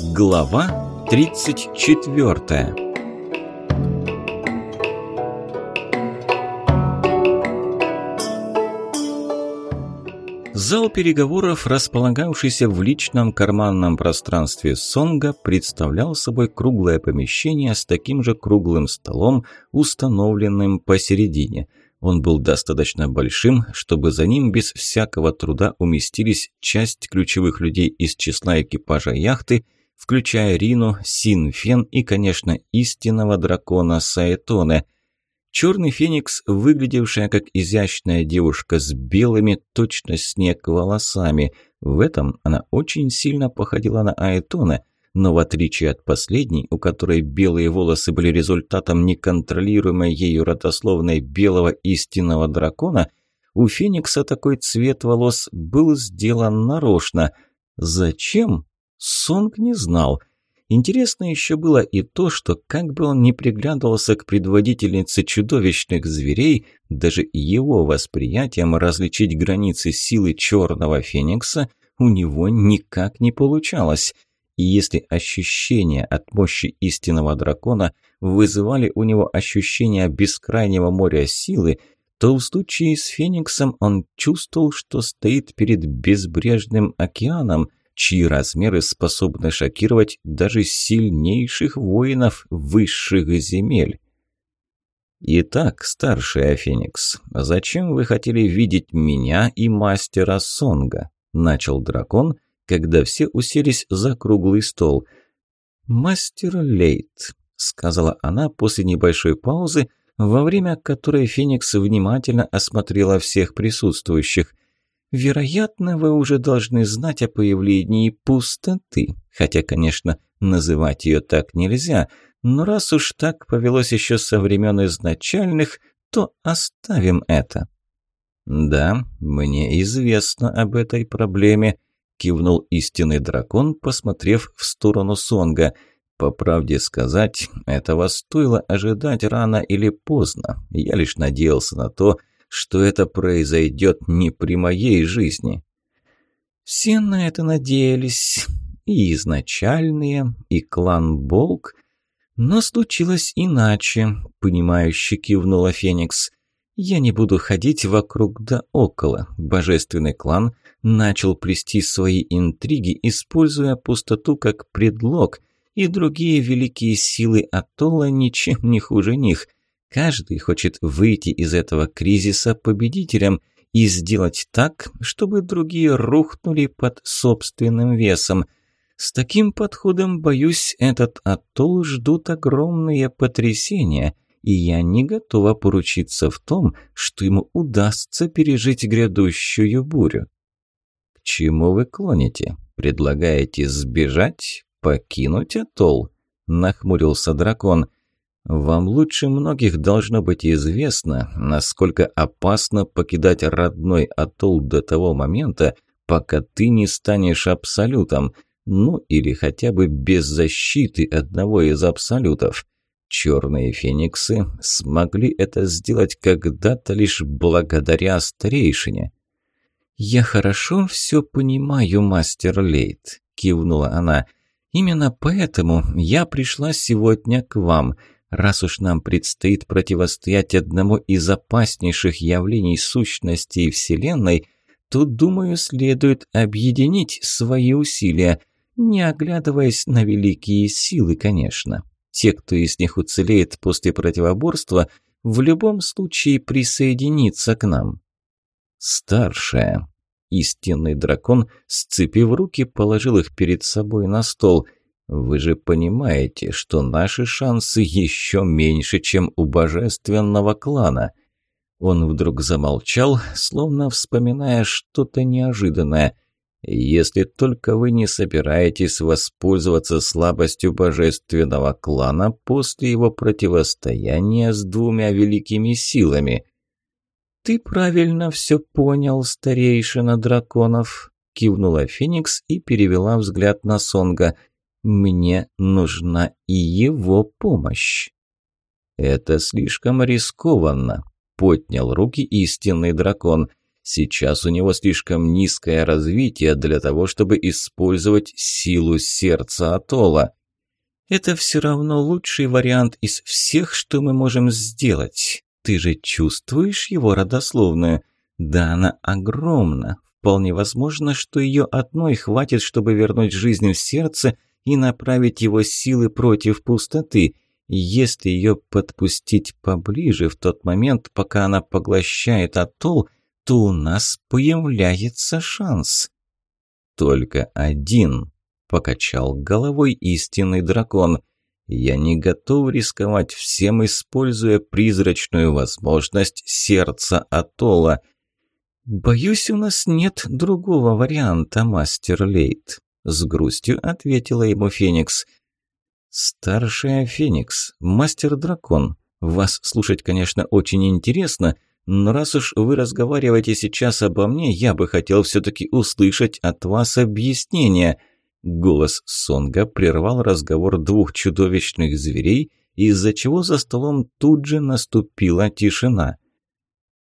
Глава 34 Зал переговоров, располагавшийся в личном карманном пространстве Сонга, представлял собой круглое помещение с таким же круглым столом, установленным посередине – он был достаточно большим, чтобы за ним без всякого труда уместились часть ключевых людей из числа экипажа яхты включая Рину, Синфен и, конечно, истинного дракона Саэтоне. Черный феникс, выглядевшая как изящная девушка с белыми, точно снег, волосами. В этом она очень сильно походила на Аэтона, но в отличие от последней, у которой белые волосы были результатом неконтролируемой ею родословной белого истинного дракона, у феникса такой цвет волос был сделан нарочно. Зачем? Сонг не знал. Интересно еще было и то, что как бы он ни приглядывался к предводительнице чудовищных зверей, даже его восприятием различить границы силы черного феникса у него никак не получалось. И если ощущения от мощи истинного дракона вызывали у него ощущение бескрайнего моря силы, то в случае с Фениксом он чувствовал, что стоит перед безбрежным океаном, чьи размеры способны шокировать даже сильнейших воинов высших земель. «Итак, старший Феникс, зачем вы хотели видеть меня и мастера Сонга?» – начал дракон, когда все уселись за круглый стол. «Мастер Лейт», – сказала она после небольшой паузы, во время которой Феникс внимательно осмотрела всех присутствующих. Вероятно, вы уже должны знать о появлении пустоты, хотя, конечно, называть ее так нельзя, но раз уж так повелось еще со времен изначальных, то оставим это». «Да, мне известно об этой проблеме», – кивнул истинный дракон, посмотрев в сторону Сонга. «По правде сказать, этого стоило ожидать рано или поздно. Я лишь надеялся на то, что это произойдет не при моей жизни. Все на это надеялись, и изначальные, и клан Болк, но случилось иначе, понимающе кивнула Феникс. Я не буду ходить вокруг да около. Божественный клан начал плести свои интриги, используя пустоту как предлог, и другие великие силы Атола ничем не хуже них – Каждый хочет выйти из этого кризиса победителем и сделать так, чтобы другие рухнули под собственным весом. С таким подходом, боюсь, этот атолл ждут огромные потрясения, и я не готова поручиться в том, что ему удастся пережить грядущую бурю. К чему вы клоните? Предлагаете сбежать, покинуть атолл? Нахмурился дракон – вам лучше многих должно быть известно, насколько опасно покидать родной атолл до того момента, пока ты не станешь абсолютом, ну или хотя бы без защиты одного из абсолютов. Черные фениксы смогли это сделать когда-то лишь благодаря старейшине. «Я хорошо все понимаю, мастер Лейт», – кивнула она. «Именно поэтому я пришла сегодня к вам» раз уж нам предстоит противостоять одному из опаснейших явлений сущности Вселенной, то, думаю, следует объединить свои усилия, не оглядываясь на великие силы, конечно. Те, кто из них уцелеет после противоборства, в любом случае присоединится к нам. Старшая. Истинный дракон, сцепив руки, положил их перед собой на стол – вы же понимаете, что наши шансы еще меньше, чем у божественного клана». Он вдруг замолчал, словно вспоминая что-то неожиданное. «Если только вы не собираетесь воспользоваться слабостью божественного клана после его противостояния с двумя великими силами». «Ты правильно все понял, старейшина драконов», – кивнула Феникс и перевела взгляд на Сонга – мне нужна и его помощь. Это слишком рискованно, поднял руки истинный дракон. Сейчас у него слишком низкое развитие для того, чтобы использовать силу сердца Атола. Это все равно лучший вариант из всех, что мы можем сделать. Ты же чувствуешь его родословную? Да она огромна. Вполне возможно, что ее одной хватит, чтобы вернуть жизнь в сердце – и направить его силы против пустоты, если ее подпустить поближе в тот момент, пока она поглощает атолл, то у нас появляется шанс. Только один, покачал головой истинный дракон. Я не готов рисковать всем, используя призрачную возможность сердца атолла. Боюсь, у нас нет другого варианта, мастер Лейт. С грустью ответила ему Феникс. «Старшая Феникс, мастер-дракон, вас слушать, конечно, очень интересно, но раз уж вы разговариваете сейчас обо мне, я бы хотел все-таки услышать от вас объяснение». Голос Сонга прервал разговор двух чудовищных зверей, из-за чего за столом тут же наступила тишина.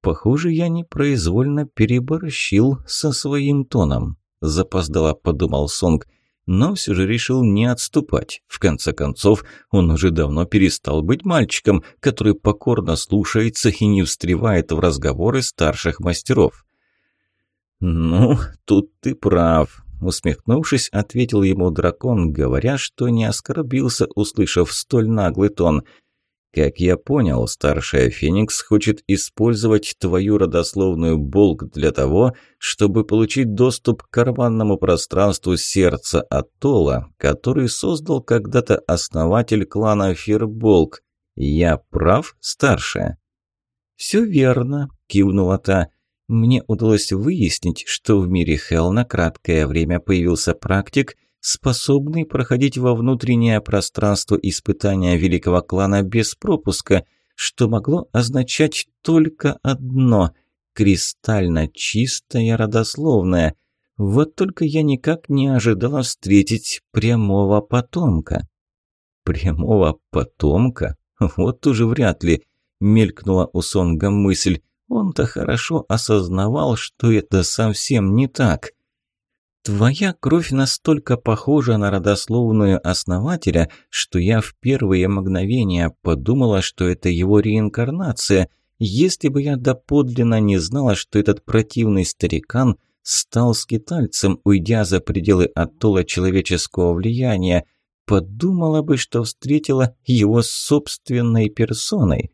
Похоже, я непроизвольно переборщил со своим тоном. – Запоздало, подумал Сонг. Но все же решил не отступать. В конце концов, он уже давно перестал быть мальчиком, который покорно слушается и не встревает в разговоры старших мастеров. «Ну, тут ты прав», – усмехнувшись, ответил ему дракон, говоря, что не оскорбился, услышав столь наглый тон – как я понял, старшая Феникс хочет использовать твою родословную Болг для того, чтобы получить доступ к карманному пространству сердца Атолла, который создал когда-то основатель клана Фирболг. Я прав, старшая?» «Все верно», – кивнула та. «Мне удалось выяснить, что в мире Хелл на краткое время появился практик – способный проходить во внутреннее пространство испытания великого клана без пропуска, что могло означать только одно – кристально чистое родословное. Вот только я никак не ожидала встретить прямого потомка. Прямого потомка? Вот уже вряд ли, мелькнула у Сонга мысль. Он-то хорошо осознавал, что это совсем не так – Твоя кровь настолько похожа на родословную основателя, что я в первые мгновения подумала, что это его реинкарнация, если бы я доподлинно не знала, что этот противный старикан стал скитальцем, уйдя за пределы оттола человеческого влияния, подумала бы, что встретила его собственной персоной.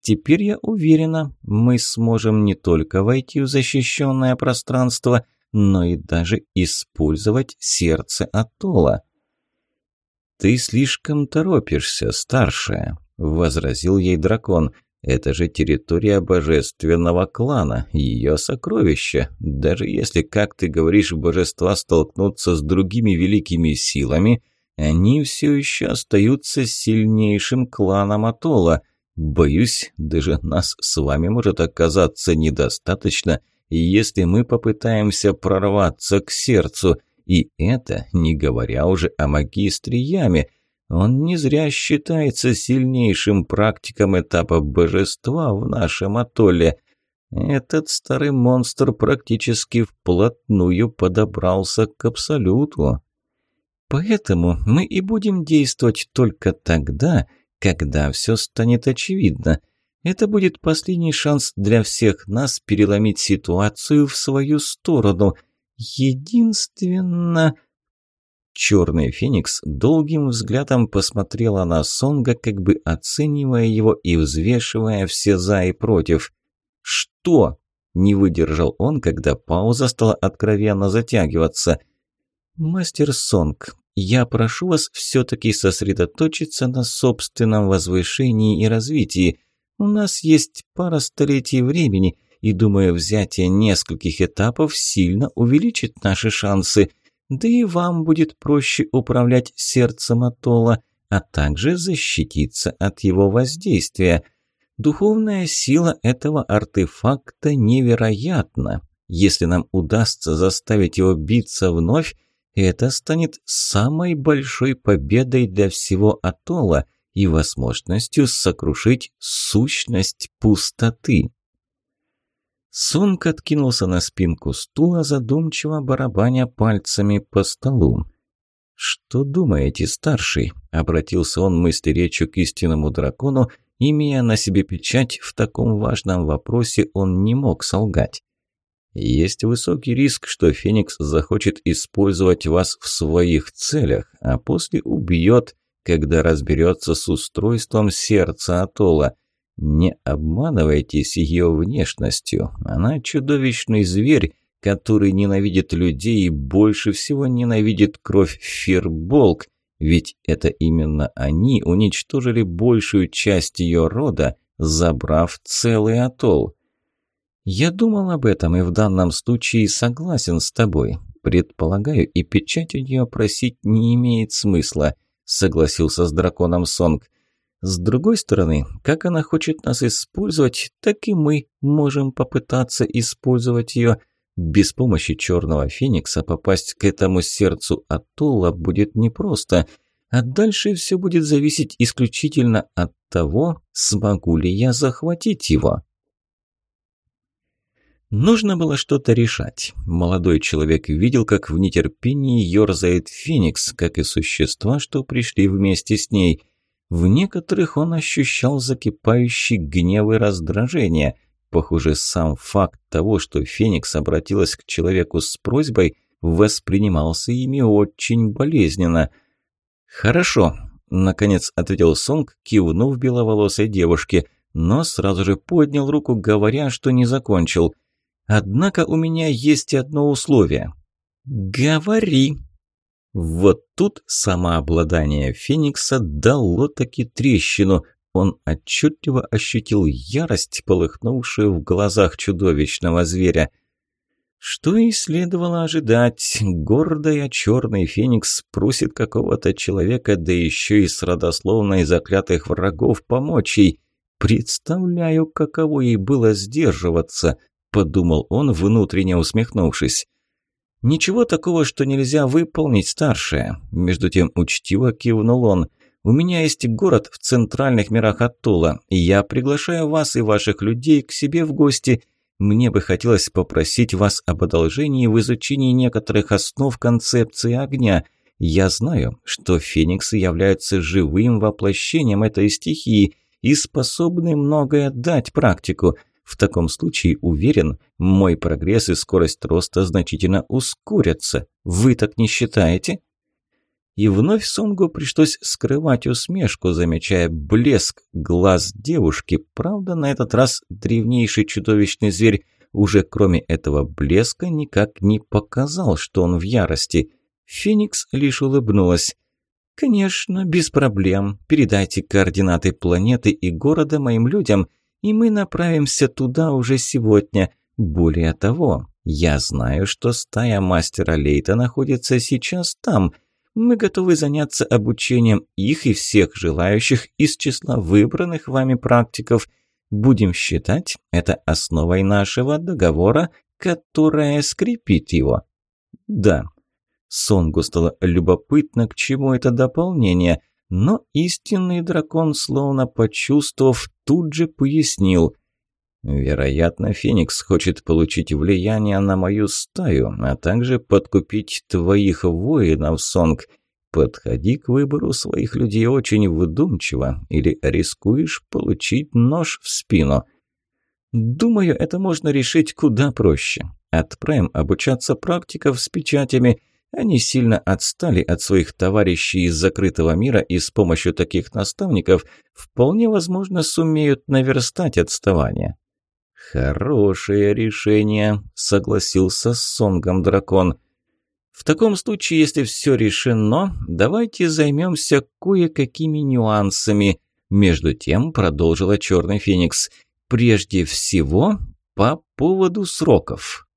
Теперь я уверена, мы сможем не только войти в защищенное пространство – но и даже использовать сердце Атола. «Ты слишком торопишься, старшая», — возразил ей дракон. «Это же территория божественного клана, ее сокровище. Даже если, как ты говоришь, божества столкнутся с другими великими силами, они все еще остаются сильнейшим кланом Атола. Боюсь, даже нас с вами может оказаться недостаточно, — если мы попытаемся прорваться к сердцу, и это не говоря уже о магистре Яме. Он не зря считается сильнейшим практиком этапа божества в нашем атолле. Этот старый монстр практически вплотную подобрался к абсолюту. Поэтому мы и будем действовать только тогда, когда все станет очевидно – это будет последний шанс для всех нас переломить ситуацию в свою сторону. Единственно...» Черный Феникс долгим взглядом посмотрела на Сонга, как бы оценивая его и взвешивая все «за» и «против». «Что?» – не выдержал он, когда пауза стала откровенно затягиваться. «Мастер Сонг, я прошу вас все-таки сосредоточиться на собственном возвышении и развитии». У нас есть пара столетий времени, и, думаю, взятие нескольких этапов сильно увеличит наши шансы. Да и вам будет проще управлять сердцем Атолла, а также защититься от его воздействия. Духовная сила этого артефакта невероятна. Если нам удастся заставить его биться вновь, это станет самой большой победой для всего Атолла – и возможностью сокрушить сущность пустоты. Сунг откинулся на спинку стула, задумчиво барабаня пальцами по столу. «Что думаете, старший?» – обратился он мысли речью к истинному дракону, имея на себе печать, в таком важном вопросе он не мог солгать. Есть высокий риск, что Феникс захочет использовать вас в своих целях, а после убьет, когда разберется с устройством сердца Атолла. Не обманывайтесь ее внешностью. Она чудовищный зверь, который ненавидит людей и больше всего ненавидит кровь Фирболк, ведь это именно они уничтожили большую часть ее рода, забрав целый атолл. Я думал об этом и в данном случае согласен с тобой. Предполагаю, и печать у нее просить не имеет смысла – согласился с драконом Сонг. С другой стороны, как она хочет нас использовать, так и мы можем попытаться использовать ее. Без помощи Черного Феникса попасть к этому сердцу Атолла будет непросто, а дальше все будет зависеть исключительно от того, смогу ли я захватить его. Нужно было что-то решать. Молодой человек видел, как в нетерпении ёрзает Феникс, как и существа, что пришли вместе с ней. В некоторых он ощущал закипающий гнев и раздражение. Похоже, сам факт того, что Феникс обратилась к человеку с просьбой, воспринимался ими очень болезненно. «Хорошо», – наконец ответил Сонг, кивнув беловолосой девушке, но сразу же поднял руку, говоря, что не закончил – Однако у меня есть одно условие. Говори. Вот тут самообладание Феникса дало таки трещину. Он отчетливо ощутил ярость, полыхнувшую в глазах чудовищного зверя. Что и следовало ожидать. Гордая черный Феникс просит какого-то человека, да еще и с родословной заклятых врагов помочь ей. Представляю, каково ей было сдерживаться –– подумал он, внутренне усмехнувшись. «Ничего такого, что нельзя выполнить, старшая». Между тем учтиво кивнул он. «У меня есть город в центральных мирах Аттула, и я приглашаю вас и ваших людей к себе в гости. Мне бы хотелось попросить вас об одолжении в изучении некоторых основ концепции огня. Я знаю, что фениксы являются живым воплощением этой стихии и способны многое дать практику». В таком случае, уверен, мой прогресс и скорость роста значительно ускорятся. Вы так не считаете?» И вновь Сунгу пришлось скрывать усмешку, замечая блеск глаз девушки. Правда, на этот раз древнейший чудовищный зверь уже кроме этого блеска никак не показал, что он в ярости. Феникс лишь улыбнулась. «Конечно, без проблем. Передайте координаты планеты и города моим людям и мы направимся туда уже сегодня. Более того, я знаю, что стая мастера Лейта находится сейчас там. Мы готовы заняться обучением их и всех желающих из числа выбранных вами практиков. Будем считать это основой нашего договора, которая скрепит его. Да. Сонгу стало любопытно, к чему это дополнение – но истинный дракон, словно почувствовав, тут же пояснил. «Вероятно, Феникс хочет получить влияние на мою стаю, а также подкупить твоих воинов, Сонг. Подходи к выбору своих людей очень вдумчиво, или рискуешь получить нож в спину». «Думаю, это можно решить куда проще. Отправим обучаться практиков с печатями» Они сильно отстали от своих товарищей из закрытого мира и с помощью таких наставников вполне возможно сумеют наверстать отставание. «Хорошее решение», — согласился с Сонгом дракон. «В таком случае, если все решено, давайте займемся кое-какими нюансами», — между тем продолжила Черный Феникс. «Прежде всего, по поводу сроков».